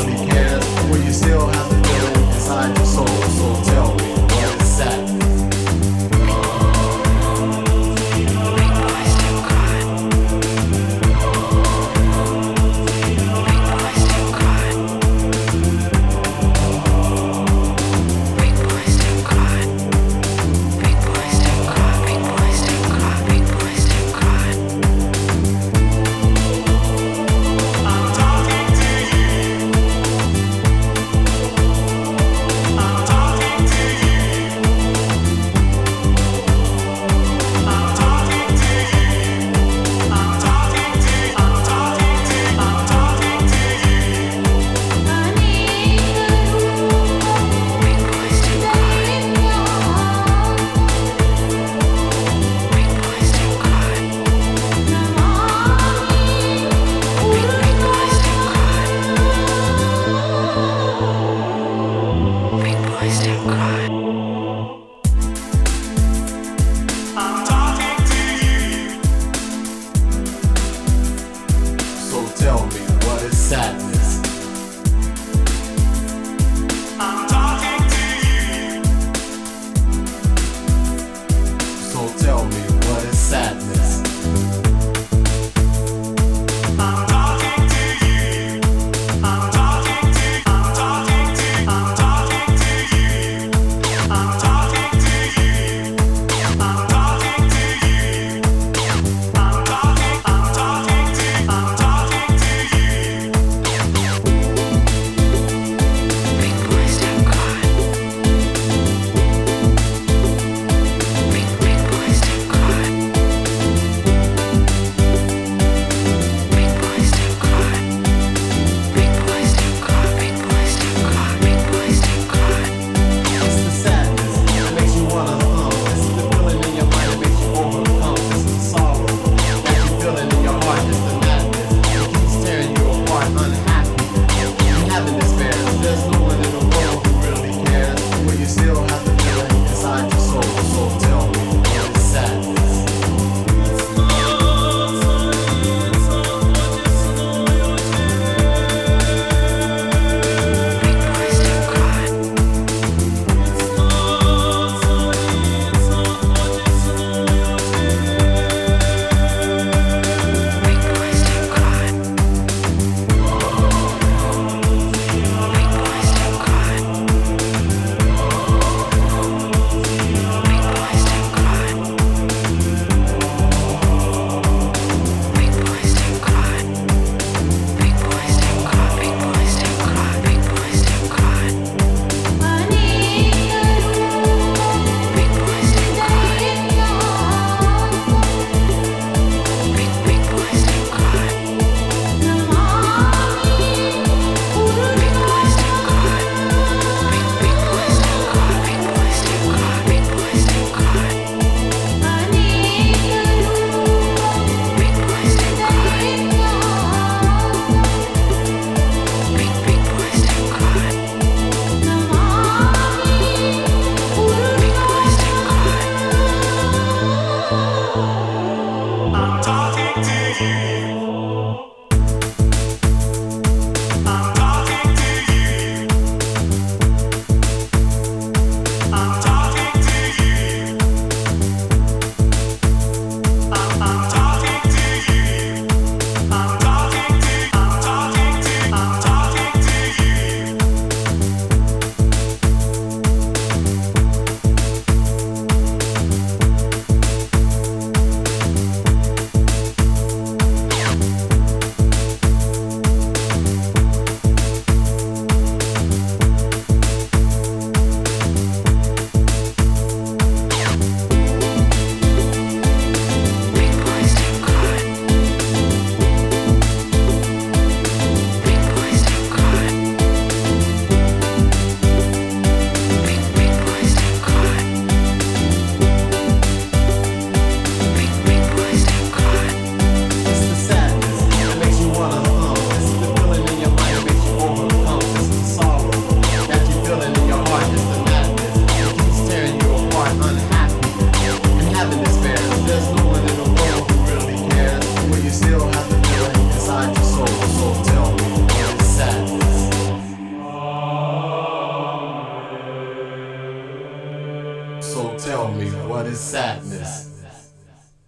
Yeah. be careful.